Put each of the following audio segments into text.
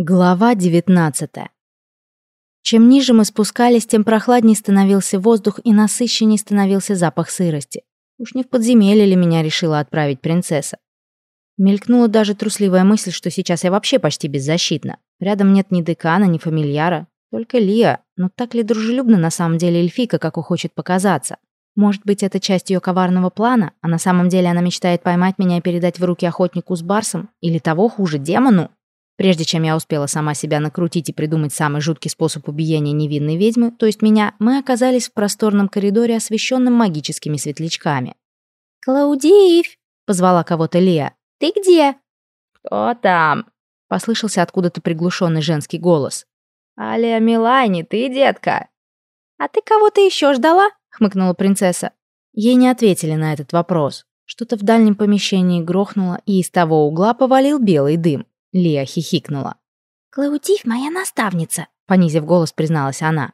Глава 19. Чем ниже мы спускались, тем прохладнее становился воздух и насыщеннее становился запах сырости. Уж не в подземелье ли меня решила отправить принцесса. Мелькнула даже трусливая мысль, что сейчас я вообще почти беззащитна. Рядом нет ни декана, ни фамильяра, только Лия. Но так ли дружелюбна на самом деле эльфийка, как хочет показаться? Может быть, это часть ее коварного плана, а на самом деле она мечтает поймать меня и передать в руки охотнику с барсом? Или того хуже, демону? Прежде чем я успела сама себя накрутить и придумать самый жуткий способ убиения невинной ведьмы, то есть меня, мы оказались в просторном коридоре, освещенном магическими светлячками. «Клаудиев!» — позвала кого-то Лия. «Ты где?» «Кто там?» — послышался откуда-то приглушенный женский голос. «Аля Милани, ты, детка?» «А ты кого-то еще ждала?» — хмыкнула принцесса. Ей не ответили на этот вопрос. Что-то в дальнем помещении грохнуло, и из того угла повалил белый дым. Лия хихикнула. «Клаудив моя наставница», — понизив голос, призналась она.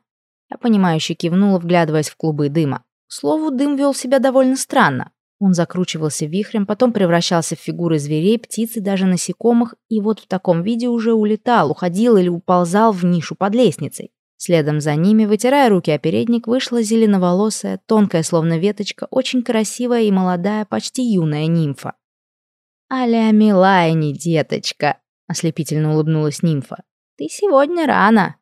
Я понимающе кивнула, вглядываясь в клубы дыма. К слову, дым вел себя довольно странно. Он закручивался вихрем, потом превращался в фигуры зверей, птиц и даже насекомых, и вот в таком виде уже улетал, уходил или уползал в нишу под лестницей. Следом за ними, вытирая руки о передник, вышла зеленоволосая, тонкая, словно веточка, очень красивая и молодая, почти юная нимфа. «Аля Милайни, деточка!» — ослепительно улыбнулась нимфа. «Ты сегодня рано.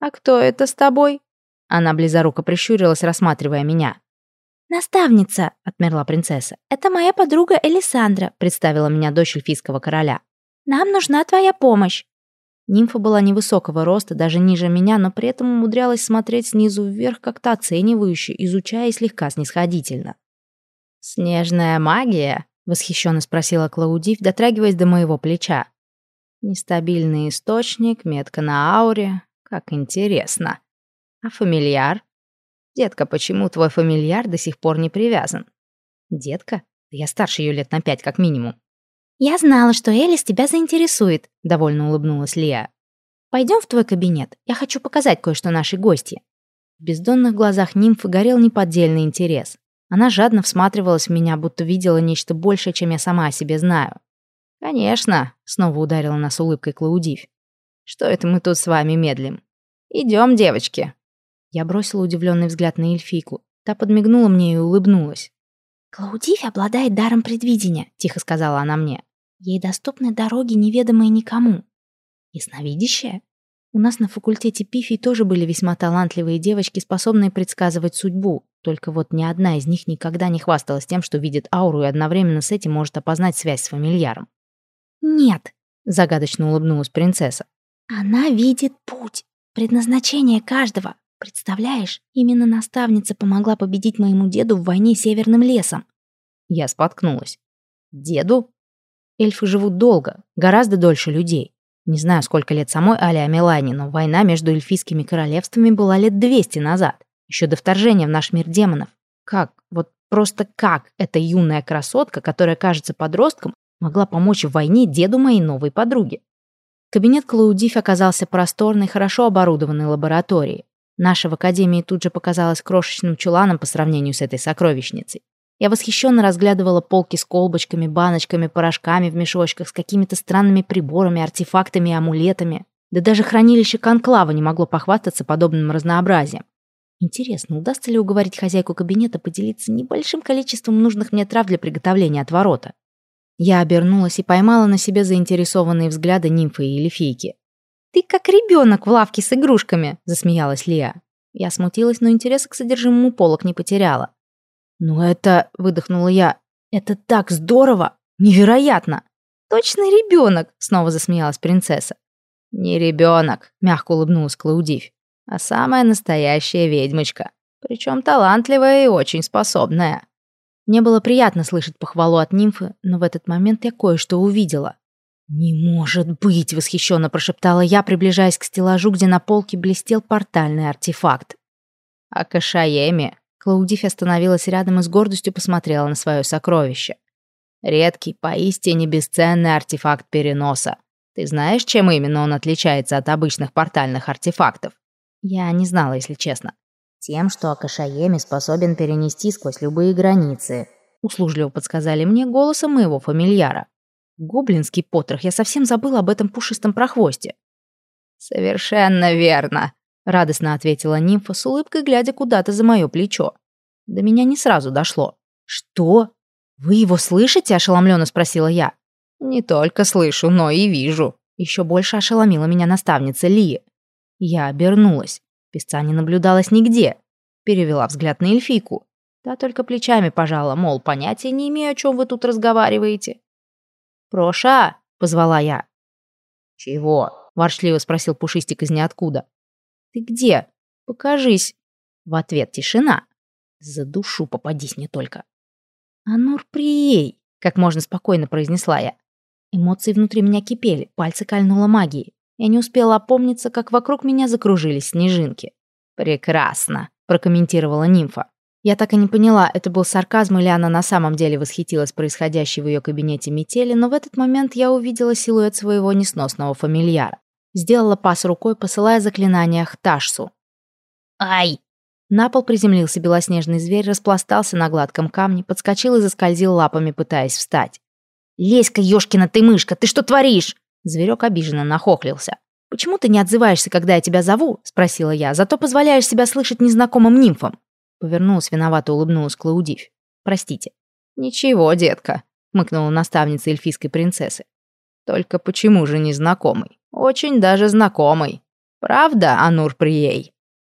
А кто это с тобой?» Она близоруко прищурилась, рассматривая меня. «Наставница», — отмерла принцесса. «Это моя подруга Элисандра», — представила меня дочь эльфийского короля. «Нам нужна твоя помощь». Нимфа была невысокого роста, даже ниже меня, но при этом умудрялась смотреть снизу вверх как-то оценивающе, изучая и слегка снисходительно. «Снежная магия?» — восхищенно спросила Клаудив, дотрагиваясь до моего плеча. Нестабильный источник, метка на ауре. Как интересно. А фамильяр? Детка, почему твой фамильяр до сих пор не привязан? Детка? Я старше ее лет на пять, как минимум. «Я знала, что Элис тебя заинтересует», — довольно улыбнулась Лия. «Пойдем в твой кабинет. Я хочу показать кое-что нашей гости». В бездонных глазах нимфы горел неподдельный интерес. Она жадно всматривалась в меня, будто видела нечто большее, чем я сама о себе знаю. «Конечно», — снова ударила нас улыбкой Клаудив. «Что это мы тут с вами медлим? Идем, девочки». Я бросила удивленный взгляд на эльфийку. Та подмигнула мне и улыбнулась. «Клаудив обладает даром предвидения», — тихо сказала она мне. «Ей доступны дороги, неведомые никому». «Ясновидящая?» У нас на факультете пифий тоже были весьма талантливые девочки, способные предсказывать судьбу. Только вот ни одна из них никогда не хвасталась тем, что видит ауру и одновременно с этим может опознать связь с фамильяром. «Нет», — загадочно улыбнулась принцесса. «Она видит путь, предназначение каждого. Представляешь, именно наставница помогла победить моему деду в войне с Северным лесом». Я споткнулась. «Деду?» Эльфы живут долго, гораздо дольше людей. Не знаю, сколько лет самой Али Амелане, но война между эльфийскими королевствами была лет 200 назад, еще до вторжения в наш мир демонов. Как, вот просто как эта юная красотка, которая кажется подростком, могла помочь в войне деду моей новой подруги. Кабинет Клаудиф оказался просторной, хорошо оборудованной лабораторией. Наша в академии тут же показалась крошечным чуланом по сравнению с этой сокровищницей. Я восхищенно разглядывала полки с колбочками, баночками, порошками в мешочках, с какими-то странными приборами, артефактами и амулетами. Да даже хранилище конклава не могло похвастаться подобным разнообразием. Интересно, удастся ли уговорить хозяйку кабинета поделиться небольшим количеством нужных мне трав для приготовления отворота? Я обернулась и поймала на себе заинтересованные взгляды нимфы и эльфийки. «Ты как ребенок в лавке с игрушками», — засмеялась Лия. Я смутилась, но интереса к содержимому полок не потеряла. «Ну это...» — выдохнула я. «Это так здорово! Невероятно!» «Точно ребенок!» — снова засмеялась принцесса. «Не ребенок», — мягко улыбнулась Клаудив, «а самая настоящая ведьмочка, причем талантливая и очень способная». Мне было приятно слышать похвалу от нимфы, но в этот момент я кое-что увидела. «Не может быть!» — восхищенно прошептала я, приближаясь к стеллажу, где на полке блестел портальный артефакт. «А Кашаеми?» Клаудифь остановилась рядом и с гордостью посмотрела на свое сокровище. «Редкий, поистине бесценный артефакт переноса. Ты знаешь, чем именно он отличается от обычных портальных артефактов?» Я не знала, если честно. Тем, что Акашаеми способен перенести сквозь любые границы. Услужливо подсказали мне голосом моего фамильяра. Гоблинский потрох, я совсем забыла об этом пушистом прохвосте. «Совершенно верно», — радостно ответила нимфа с улыбкой, глядя куда-то за мое плечо. До меня не сразу дошло. «Что? Вы его слышите?» — ошеломленно спросила я. «Не только слышу, но и вижу». Еще больше ошеломила меня наставница Ли. Я обернулась. Песца не наблюдалось нигде. Перевела взгляд на эльфийку. Та только плечами пожала, мол, понятия не имею, о чем вы тут разговариваете. «Проша!» — позвала я. «Чего?» — воршливо спросил Пушистик из ниоткуда. «Ты где? Покажись!» В ответ тишина. «За душу попадись мне только!» «Анур прией!» — как можно спокойно произнесла я. Эмоции внутри меня кипели, пальцы кольнула магией. Я не успела опомниться, как вокруг меня закружились снежинки. «Прекрасно!» — прокомментировала нимфа. Я так и не поняла, это был сарказм или она на самом деле восхитилась происходящей в ее кабинете метели, но в этот момент я увидела силуэт своего несносного фамильяра. Сделала пас рукой, посылая заклинание Хташсу. «Ай!» На пол приземлился белоснежный зверь, распластался на гладком камне, подскочил и заскользил лапами, пытаясь встать. «Лезь-ка, ёшкина ты мышка, ты что творишь?» Зверек обиженно нахохлился. «Почему ты не отзываешься, когда я тебя зову?» — спросила я. «Зато позволяешь себя слышать незнакомым нимфам». Повернулась, виновато улыбнулась Клаудивь. «Простите». «Ничего, детка», — мыкнула наставница эльфийской принцессы. «Только почему же незнакомый? Очень даже знакомый. Правда, Анур Прией?»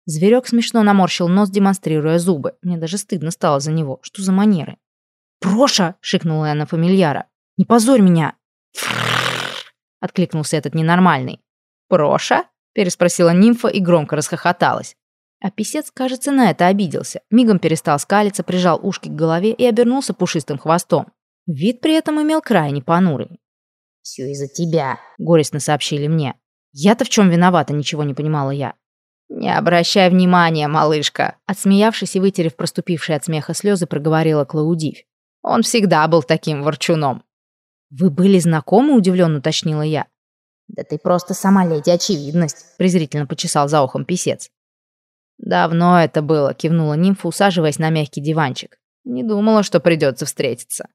Зверек смешно наморщил нос, демонстрируя зубы. Мне даже стыдно стало за него. Что за манеры? «Проша!» — шикнула я на фамильяра. «Не позорь меня!» Откликнулся этот ненормальный. «Проша?» — переспросила нимфа и громко расхохоталась. А писец, кажется, на это обиделся. Мигом перестал скалиться, прижал ушки к голове и обернулся пушистым хвостом. Вид при этом имел крайне понурый. «Все из-за тебя», — горестно сообщили мне. «Я-то в чем виновата?» — ничего не понимала я. «Не обращай внимания, малышка!» Отсмеявшись и вытерев проступившие от смеха слезы, проговорила Клаудивь. «Он всегда был таким ворчуном». «Вы были знакомы?» — удивленно уточнила я. «Да ты просто сама леди очевидность», — презрительно почесал за ухом писец. «Давно это было», — кивнула нимфа, усаживаясь на мягкий диванчик. «Не думала, что придется встретиться.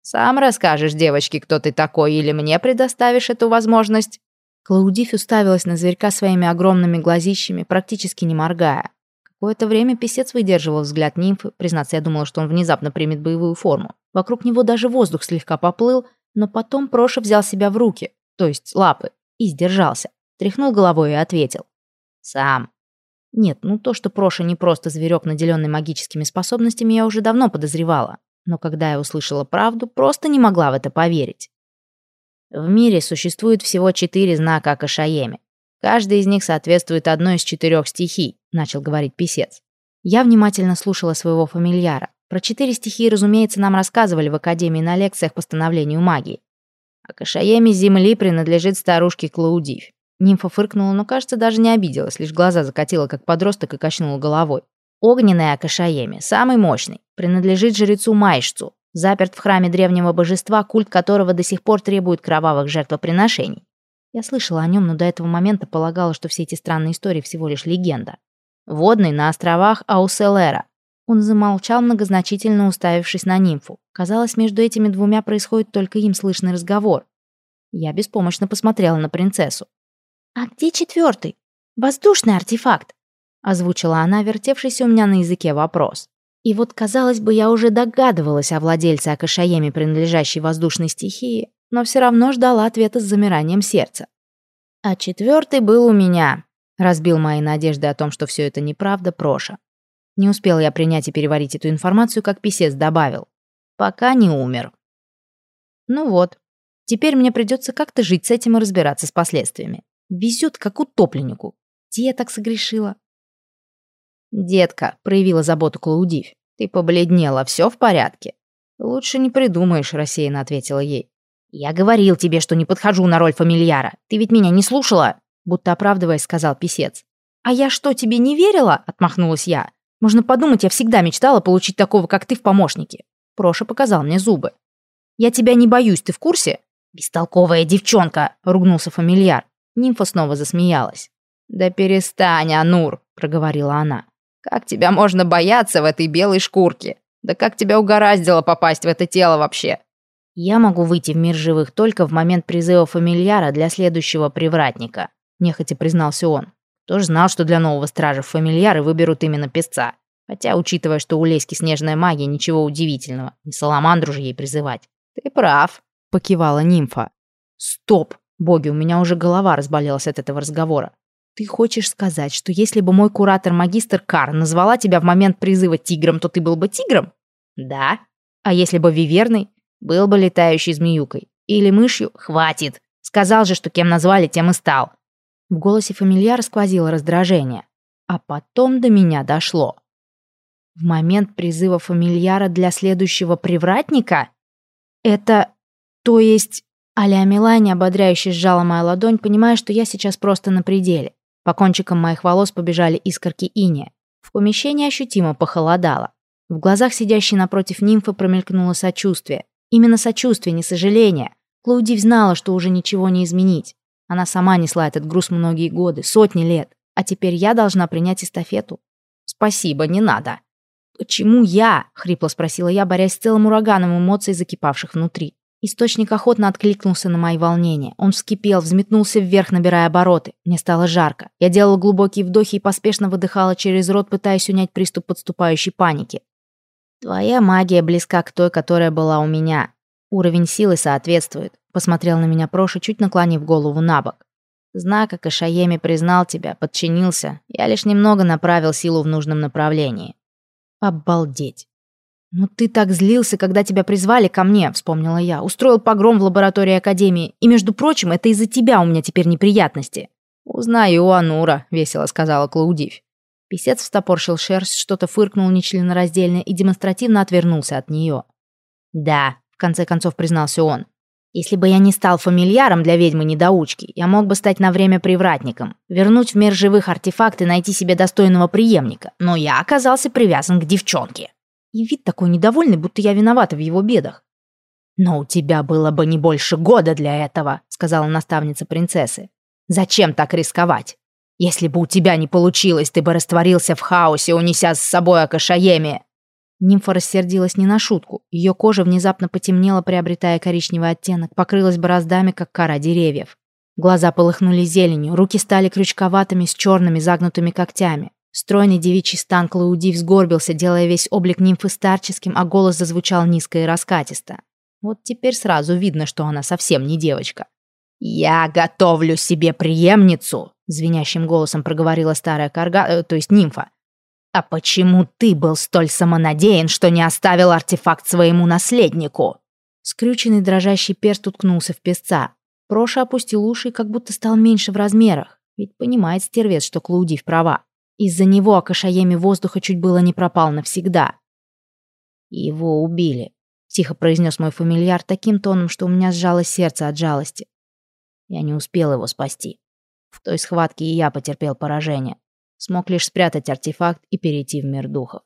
Сам расскажешь девочке, кто ты такой, или мне предоставишь эту возможность?» Клаудифь уставилась на зверька своими огромными глазищами, практически не моргая. Какое-то время писец выдерживал взгляд нимфы, признаться, я думала, что он внезапно примет боевую форму. Вокруг него даже воздух слегка поплыл, но потом Проша взял себя в руки, то есть лапы, и сдержался. Тряхнул головой и ответил. «Сам». Нет, ну то, что Проша не просто зверек, наделенный магическими способностями, я уже давно подозревала. Но когда я услышала правду, просто не могла в это поверить. В мире существует всего четыре знака Акашаеми. Каждый из них соответствует одной из четырех стихий, начал говорить писец. Я внимательно слушала своего фамильяра. Про четыре стихии, разумеется, нам рассказывали в Академии на лекциях по становлению магии. Акашаеми земли принадлежит старушке Клаудивь. Нимфа фыркнула, но, кажется, даже не обиделась, лишь глаза закатила, как подросток, и качнула головой. Огненный Акашаеми, самый мощный, принадлежит жрецу Майшцу, заперт в храме древнего божества, культ которого до сих пор требует кровавых жертвоприношений. Я слышала о нем, но до этого момента полагала, что все эти странные истории всего лишь легенда. Водный на островах Ауселера. Он замолчал, многозначительно уставившись на нимфу. Казалось, между этими двумя происходит только им слышный разговор. Я беспомощно посмотрела на принцессу. «А где четвертый? Воздушный артефакт?» озвучила она, вертевшийся у меня на языке вопрос. И вот, казалось бы, я уже догадывалась о владельце Акашаеми, принадлежащей воздушной стихии, но все равно ждала ответа с замиранием сердца. А четвертый был у меня. Разбил мои надежды о том, что все это неправда, Проша. Не успел я принять и переварить эту информацию, как писец добавил. Пока не умер. Ну вот. Теперь мне придется как-то жить с этим и разбираться с последствиями. Везет, как утопленнику. Где я так согрешила? «Детка», — проявила заботу Клаудивь, — «ты побледнела, все в порядке?» «Лучше не придумаешь», — рассеянно ответила ей. «Я говорил тебе, что не подхожу на роль фамильяра. Ты ведь меня не слушала?» Будто оправдываясь, сказал писец. «А я что, тебе не верила?» — отмахнулась я. «Можно подумать, я всегда мечтала получить такого, как ты, в помощнике». Проша показал мне зубы. «Я тебя не боюсь, ты в курсе?» «Бестолковая девчонка!» — ругнулся фамильяр. Нимфа снова засмеялась. «Да перестань, Анур!» — проговорила она. Как тебя можно бояться в этой белой шкурке? Да как тебя угораздило попасть в это тело вообще? Я могу выйти в мир живых только в момент призыва фамильяра для следующего привратника. нехотя признался он. Тоже знал, что для нового стража фамильяры выберут именно песца. Хотя, учитывая, что у Леськи снежная магия, ничего удивительного. Не саламандру же ей призывать. Ты прав, покивала нимфа. Стоп! Боги, у меня уже голова разболелась от этого разговора. Ты хочешь сказать, что если бы мой куратор-магистр Кар назвала тебя в момент призыва тигром, то ты был бы тигром? Да. А если бы виверной, был бы летающей змеюкой. Или мышью? Хватит. Сказал же, что кем назвали, тем и стал. В голосе фамильяра сквозило раздражение. А потом до меня дошло. В момент призыва фамильяра для следующего привратника? Это... То есть... Аля Милани ободряюще сжала мою ладонь, понимая, что я сейчас просто на пределе. По кончикам моих волос побежали искорки иния. В помещении ощутимо похолодало. В глазах сидящей напротив нимфы промелькнуло сочувствие. Именно сочувствие, не сожаление. Клаудив знала, что уже ничего не изменить. Она сама несла этот груз многие годы, сотни лет. А теперь я должна принять эстафету? Спасибо, не надо. «Почему я?» — хрипло спросила я, борясь с целым ураганом эмоций, закипавших внутри. Источник охотно откликнулся на мои волнения. Он вскипел, взметнулся вверх, набирая обороты. Мне стало жарко. Я делала глубокие вдохи и поспешно выдыхала через рот, пытаясь унять приступ подступающей паники. «Твоя магия близка к той, которая была у меня. Уровень силы соответствует», — посмотрел на меня Проша, чуть наклонив голову на бок. «Знак Акашаеми признал тебя, подчинился. Я лишь немного направил силу в нужном направлении». «Обалдеть! «Ну ты так злился, когда тебя призвали ко мне», — вспомнила я. «Устроил погром в лаборатории Академии. И, между прочим, это из-за тебя у меня теперь неприятности». «Узнаю у Анура», — весело сказала Клаудивь. Песец встопорщил шерсть, что-то фыркнул нечленораздельно и демонстративно отвернулся от нее. «Да», — конце концов признался он. «Если бы я не стал фамильяром для ведьмы-недоучки, я мог бы стать на время привратником, вернуть в мир живых артефакты найти себе достойного преемника. Но я оказался привязан к девчонке». И вид такой недовольный, будто я виновата в его бедах. «Но у тебя было бы не больше года для этого», — сказала наставница принцессы. «Зачем так рисковать? Если бы у тебя не получилось, ты бы растворился в хаосе, унеся с собой Акашаеми». Нимфа рассердилась не на шутку. Ее кожа внезапно потемнела, приобретая коричневый оттенок, покрылась бороздами, как кора деревьев. Глаза полыхнули зеленью, руки стали крючковатыми с черными загнутыми когтями. Стройный девичий стан Клаудив сгорбился, делая весь облик нимфы старческим, а голос зазвучал низко и раскатисто. Вот теперь сразу видно, что она совсем не девочка. «Я готовлю себе преемницу!» — звенящим голосом проговорила старая карга, э, то есть нимфа. «А почему ты был столь самонадеян, что не оставил артефакт своему наследнику?» Скрюченный дрожащий перст уткнулся в песца. Проша опустил уши и как будто стал меньше в размерах, ведь понимает стервец, что Клаудив права. Из-за него Акашаеми воздуха чуть было не пропал навсегда. «Его убили», — тихо произнес мой фамильяр таким тоном, что у меня сжалось сердце от жалости. Я не успел его спасти. В той схватке и я потерпел поражение. Смог лишь спрятать артефакт и перейти в мир духов.